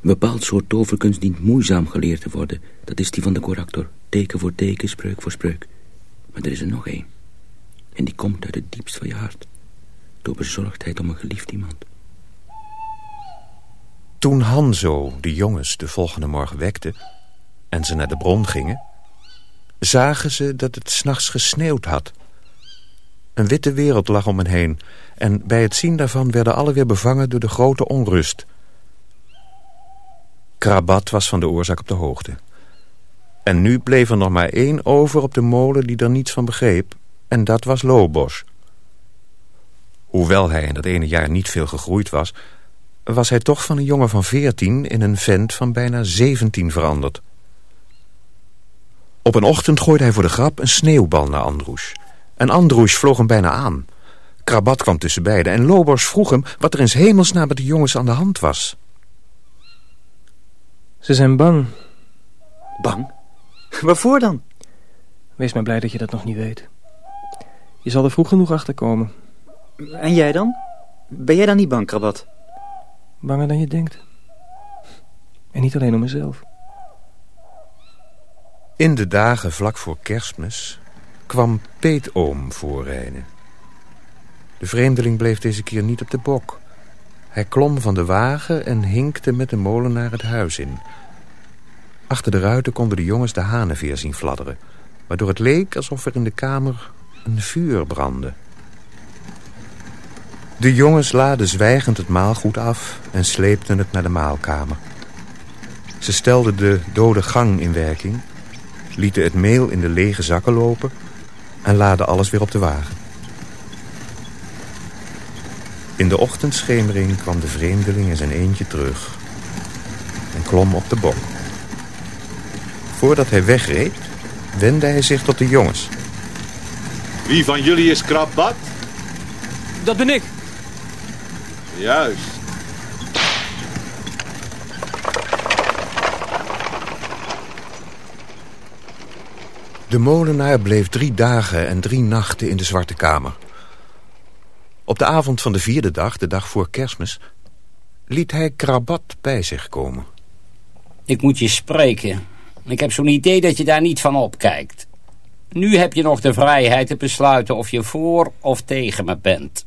Een bepaald soort toverkunst dient moeizaam geleerd te worden. Dat is die van de corrector. Teken voor teken, spreuk voor spreuk. Maar er is er nog één. En die komt uit het diepst van je hart. Door bezorgdheid om een geliefd iemand. Toen Hanzo de jongens de volgende morgen wekte... en ze naar de bron gingen... zagen ze dat het s'nachts gesneeuwd had. Een witte wereld lag om hen heen... en bij het zien daarvan werden alle weer bevangen door de grote onrust... Krabat was van de oorzaak op de hoogte. En nu bleef er nog maar één over op de molen die er niets van begreep... en dat was Lobos. Hoewel hij in dat ene jaar niet veel gegroeid was... was hij toch van een jongen van veertien in een vent van bijna zeventien veranderd. Op een ochtend gooide hij voor de grap een sneeuwbal naar Androes. En Androes vloog hem bijna aan. Krabat kwam tussen beiden en Lobos vroeg hem... wat er in hemelsnaam met de jongens aan de hand was... Ze zijn bang. Bang? Waarvoor dan? Wees maar blij dat je dat nog niet weet. Je zal er vroeg genoeg achter komen. En jij dan? Ben jij dan niet bang, Krabat? Banger dan je denkt. En niet alleen om mezelf. In de dagen vlak voor kerstmis kwam Peetoom voorrijden. De vreemdeling bleef deze keer niet op de bok. Hij klom van de wagen en hinkte met de molenaar het huis in. Achter de ruiten konden de jongens de hanenveer zien fladderen... waardoor het leek alsof er in de kamer een vuur brandde. De jongens laden zwijgend het maalgoed af en sleepten het naar de maalkamer. Ze stelden de dode gang in werking... lieten het meel in de lege zakken lopen... en laden alles weer op de wagen. In de ochtendschemering kwam de vreemdeling in zijn eentje terug... en klom op de bok. Voordat hij wegreed, wendde hij zich tot de jongens. Wie van jullie is Krabat? Dat ben ik. Juist. De molenaar bleef drie dagen en drie nachten in de Zwarte Kamer. Op de avond van de vierde dag, de dag voor kerstmis... liet hij Krabat bij zich komen. Ik moet je spreken. Ik heb zo'n idee dat je daar niet van opkijkt. Nu heb je nog de vrijheid te besluiten of je voor of tegen me bent.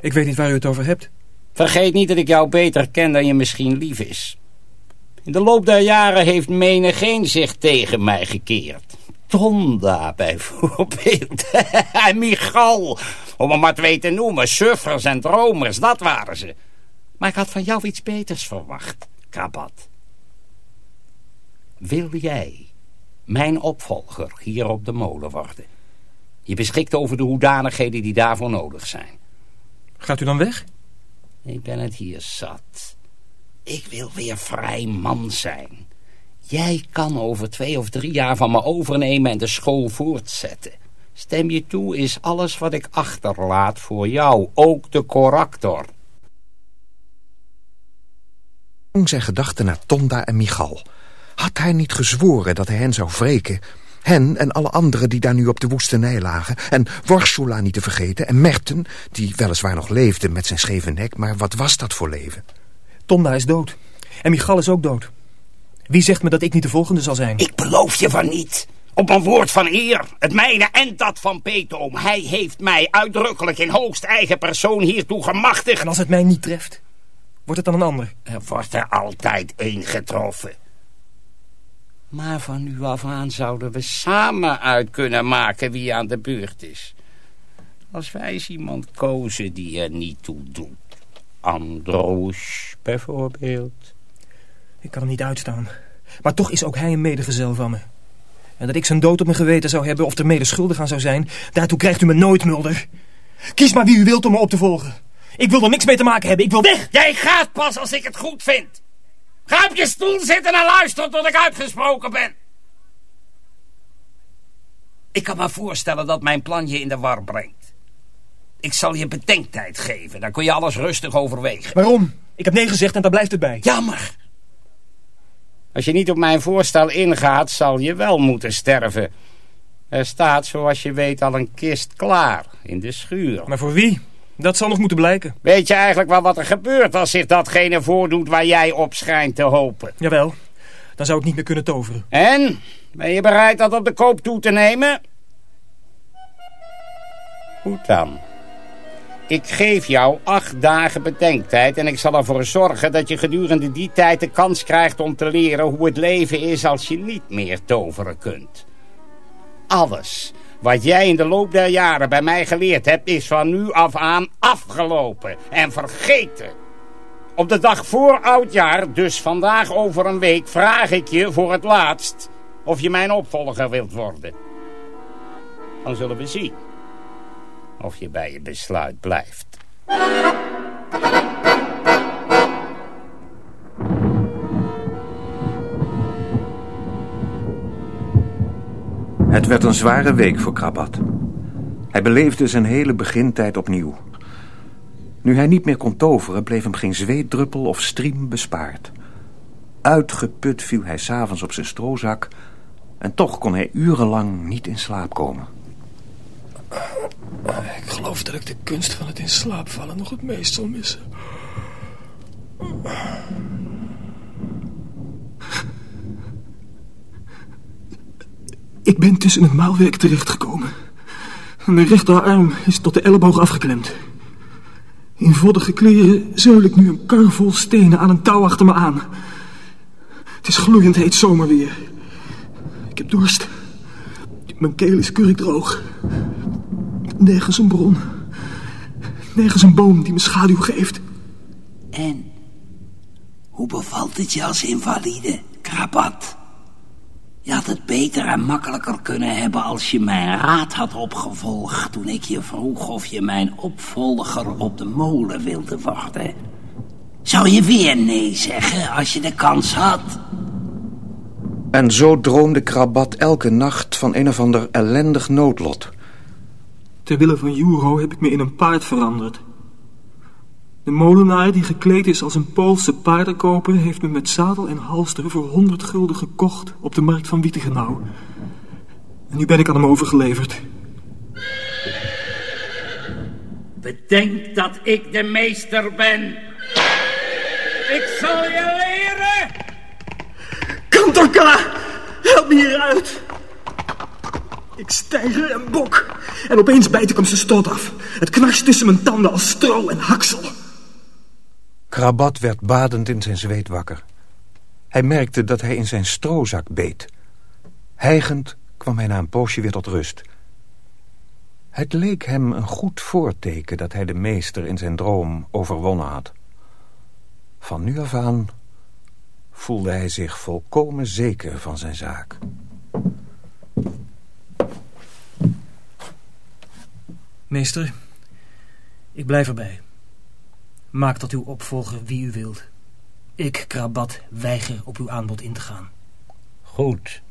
Ik weet niet waar u het over hebt. Vergeet niet dat ik jou beter ken dan je misschien lief is. In de loop der jaren heeft menigeen zich tegen mij gekeerd. Tonda bijvoorbeeld. en Michal. Om hem maar twee te noemen. Suffers en dromers, dat waren ze. Maar ik had van jou iets beters verwacht, Krabat. Wil jij mijn opvolger hier op de molen worden? Je beschikt over de hoedanigheden die daarvoor nodig zijn. Gaat u dan weg? Ik ben het hier zat. Ik wil weer vrij man zijn. Jij kan over twee of drie jaar van me overnemen en de school voortzetten. Stem je toe is alles wat ik achterlaat voor jou, ook de corrector. zijn gedachten naar Tonda en Michal. Had hij niet gezworen dat hij hen zou wreken? Hen en alle anderen die daar nu op de woestenij lagen. En Worshula niet te vergeten. En Merten, die weliswaar nog leefde met zijn scheve nek. Maar wat was dat voor leven? Tonda is dood. En Michal is ook dood. Wie zegt me dat ik niet de volgende zal zijn? Ik beloof je van niet. Op een woord van eer. Het mijne en dat van Petoom. Hij heeft mij uitdrukkelijk in hoogst eigen persoon hiertoe gemachtigd. En als het mij niet treft, wordt het dan een ander? Er wordt er altijd één getroffen. Maar van nu af aan zouden we samen uit kunnen maken wie aan de beurt is. Als wij eens iemand kozen die er niet toe doet. Androos bijvoorbeeld. Ik kan hem niet uitstaan. Maar toch is ook hij een medegezel van me. En dat ik zijn dood op mijn geweten zou hebben of er mede schuldig aan zou zijn... daartoe krijgt u me nooit, Mulder. Kies maar wie u wilt om me op te volgen. Ik wil er niks mee te maken hebben. Ik wil weg. Jij gaat pas als ik het goed vind. Ga op je stoel zitten en luister tot ik uitgesproken ben. Ik kan me voorstellen dat mijn plan je in de war brengt. Ik zal je bedenktijd geven. Dan kun je alles rustig overwegen. Waarom? Ik heb nee gezegd en daar blijft het bij. Jammer. Als je niet op mijn voorstel ingaat, zal je wel moeten sterven. Er staat, zoals je weet, al een kist klaar in de schuur. Maar voor wie? Dat zal nog moeten blijken. Weet je eigenlijk wel wat er gebeurt als zich datgene voordoet waar jij op schijnt te hopen? Jawel, dan zou ik niet meer kunnen toveren. En? Ben je bereid dat op de koop toe te nemen? Goed dan. Ik geef jou acht dagen bedenktijd en ik zal ervoor zorgen dat je gedurende die tijd de kans krijgt om te leren hoe het leven is als je niet meer toveren kunt. Alles wat jij in de loop der jaren bij mij geleerd hebt is van nu af aan afgelopen en vergeten. Op de dag voor oudjaar, dus vandaag over een week, vraag ik je voor het laatst of je mijn opvolger wilt worden. Dan zullen we zien of je bij je besluit blijft. Het werd een zware week voor Krabat. Hij beleefde zijn hele begintijd opnieuw. Nu hij niet meer kon toveren, bleef hem geen zweetdruppel of striem bespaard. Uitgeput viel hij s'avonds op zijn stroozak... en toch kon hij urenlang niet in slaap komen. Ik geloof dat ik de kunst van het in slaap vallen nog het meest zal missen. Ik ben tussen het maalwerk terechtgekomen. Mijn rechterarm is tot de elleboog afgeklemd. In voddige kleren zeul ik nu een kar vol stenen aan een touw achter me aan. Het is gloeiend heet zomerweer. Ik heb dorst. Mijn keel is kurkdroog. Nergens een bron. Nergens een boom die me schaduw geeft. En hoe bevalt het je als invalide, Krabat? Je had het beter en makkelijker kunnen hebben als je mijn raad had opgevolgd... toen ik je vroeg of je mijn opvolger op de molen wilde worden. Zou je weer nee zeggen als je de kans had? En zo droomde Krabat elke nacht van een of ander ellendig noodlot. Ter wille van Juro heb ik me in een paard veranderd. De molenaar die gekleed is als een Poolse paardenkoper... heeft me met zadel en halster voor honderd gulden gekocht... op de markt van Wietegenau. En nu ben ik aan hem overgeleverd. Bedenk dat ik de meester ben. Ik zal je leren. Kantorka, help me hieruit. Ik stijger en bok. En opeens bijt ik hem zijn stoot af. Het knarst tussen mijn tanden als stro en haksel. Krabat werd badend in zijn zweet wakker. Hij merkte dat hij in zijn stroozak beet. Hijgend kwam hij na een poosje weer tot rust. Het leek hem een goed voorteken dat hij de meester in zijn droom overwonnen had. Van nu af aan voelde hij zich volkomen zeker van zijn zaak. Meester, ik blijf erbij. Maak tot uw opvolger wie u wilt. Ik, Krabat, weiger op uw aanbod in te gaan. Goed.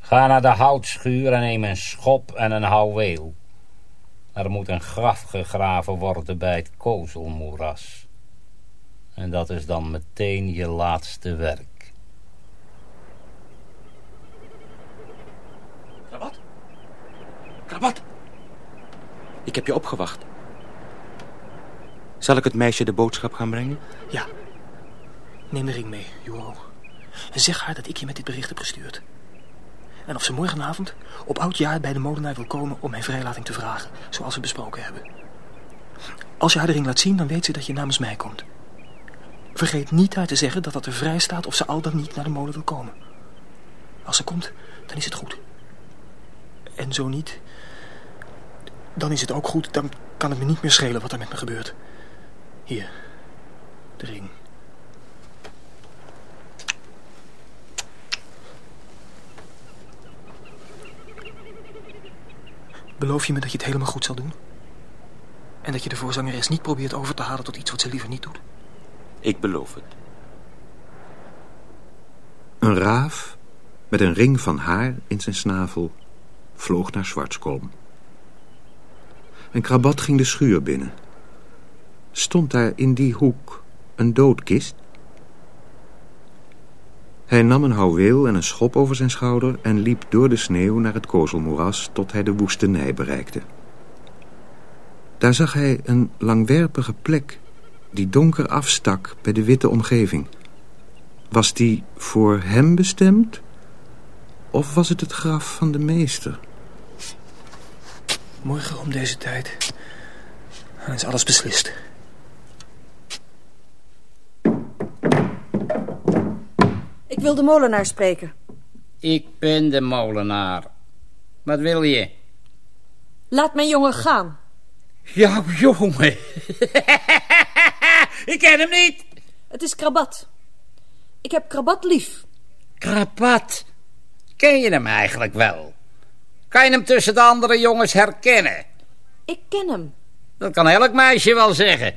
Ga naar de houtschuur en neem een schop en een houweel. Er moet een graf gegraven worden bij het kozelmoeras. En dat is dan meteen je laatste werk. Krabat? Krabat? Ik heb je opgewacht. Zal ik het meisje de boodschap gaan brengen? Ja. Neem de ring mee, Juro. En zeg haar dat ik je met dit bericht heb gestuurd. En of ze morgenavond op oudjaar bij de molenaar wil komen om mijn vrijlating te vragen, zoals we besproken hebben. Als je haar de ring laat zien, dan weet ze dat je namens mij komt. Vergeet niet haar te zeggen dat dat er vrij staat of ze al dan niet naar de molen wil komen. Als ze komt, dan is het goed. En zo niet, dan is het ook goed. Dan kan het me niet meer schelen wat er met me gebeurt. Hier, de ring. Beloof je me dat je het helemaal goed zal doen? En dat je de voorzangeres niet probeert over te halen tot iets wat ze liever niet doet? Ik beloof het. Een raaf met een ring van haar in zijn snavel vloog naar Zwartskolm. En Krabat ging de schuur binnen. Stond daar in die hoek een doodkist? Hij nam een houweel en een schop over zijn schouder... en liep door de sneeuw naar het kozelmoeras tot hij de woestenij bereikte. Daar zag hij een langwerpige plek die donker afstak bij de witte omgeving. Was die voor hem bestemd? Of was het het graf van de meester? Morgen om deze tijd. Is alles beslist. Ik wil de molenaar spreken. Ik ben de molenaar. Wat wil je? Laat mijn jongen gaan. Jouw jongen? Ik ken hem niet. Het is Krabat. Ik heb Krabat lief. Krabat? Ken je hem eigenlijk wel? Kan je hem tussen de andere jongens herkennen? Ik ken hem. Dat kan elk meisje wel zeggen.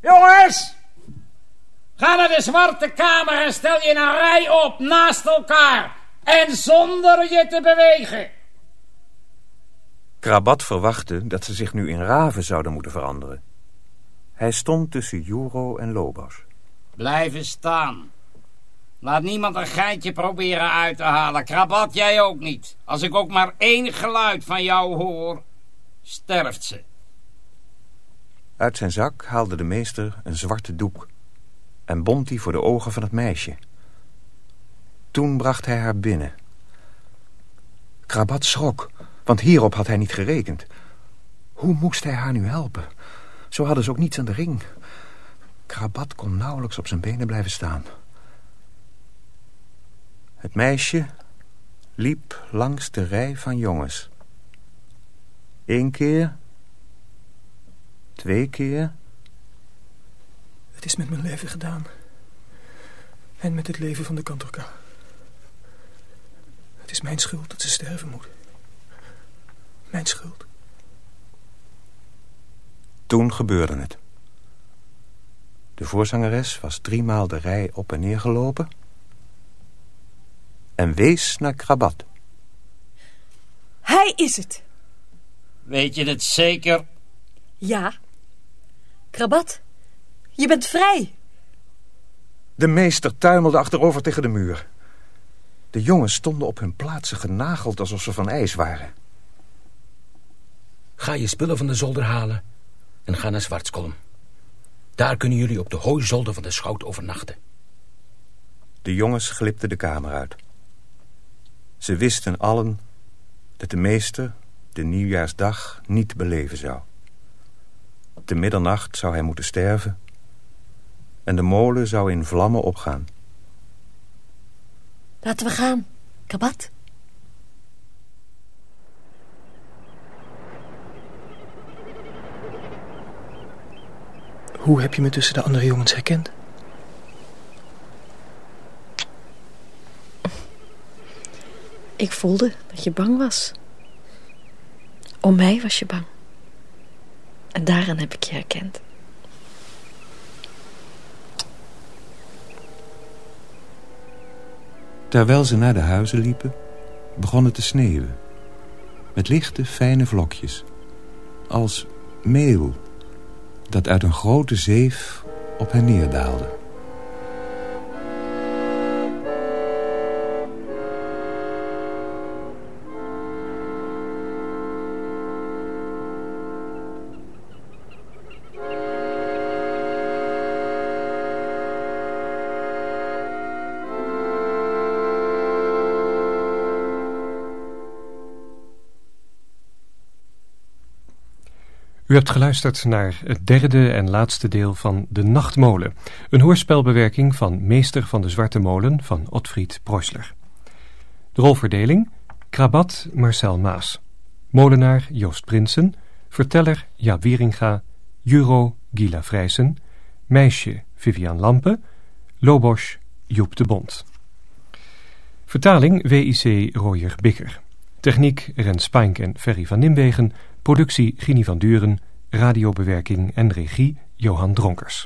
Jongens! Ga naar de zwarte kamer en stel je in een rij op naast elkaar. En zonder je te bewegen. Krabat verwachtte dat ze zich nu in raven zouden moeten veranderen. Hij stond tussen Juro en Lobos. Blijven staan. Laat niemand een geintje proberen uit te halen. Krabat, jij ook niet. Als ik ook maar één geluid van jou hoor, sterft ze. Uit zijn zak haalde de meester een zwarte doek... en bond die voor de ogen van het meisje. Toen bracht hij haar binnen. Krabat schrok, want hierop had hij niet gerekend. Hoe moest hij haar nu helpen? Zo hadden ze ook niets aan de ring. Krabat kon nauwelijks op zijn benen blijven staan. Het meisje liep langs de rij van jongens. Eén keer, twee keer. Het is met mijn leven gedaan. En met het leven van de kantorka. Het is mijn schuld dat ze sterven moet. Mijn schuld. Toen gebeurde het. De voorzangeres was driemaal de rij op en neer gelopen... en wees naar Krabat. Hij is het. Weet je het zeker? Ja. Krabat, je bent vrij. De meester tuimelde achterover tegen de muur. De jongens stonden op hun plaatsen genageld alsof ze van ijs waren. Ga je spullen van de zolder halen en ga naar Zwartskolm. Daar kunnen jullie op de hooizolder van de schout overnachten. De jongens glipten de kamer uit. Ze wisten allen dat de meester de nieuwjaarsdag niet beleven zou. Te middernacht zou hij moeten sterven en de molen zou in vlammen opgaan. Laten we gaan, Kabat. Hoe heb je me tussen de andere jongens herkend? Ik voelde dat je bang was. Om mij was je bang. En daaraan heb ik je herkend. Terwijl ze naar de huizen liepen, begon het te sneeuwen. Met lichte, fijne vlokjes. Als meel dat uit een grote zeef op hen neerdaalde. U hebt geluisterd naar het derde en laatste deel van De Nachtmolen. Een hoorspelbewerking van Meester van de Zwarte Molen van Otfried Preussler. De rolverdeling Krabat Marcel Maas. Molenaar Joost Prinsen. Verteller Jaap Wieringa. Juro Gila Vrijsen. Meisje Vivian Lampe. Lobos Joep de Bond. Vertaling WIC Royer Bikker. Techniek Rens Spijnk en Ferry van Nimwegen. Productie Gini van Duren, radiobewerking en regie Johan Dronkers.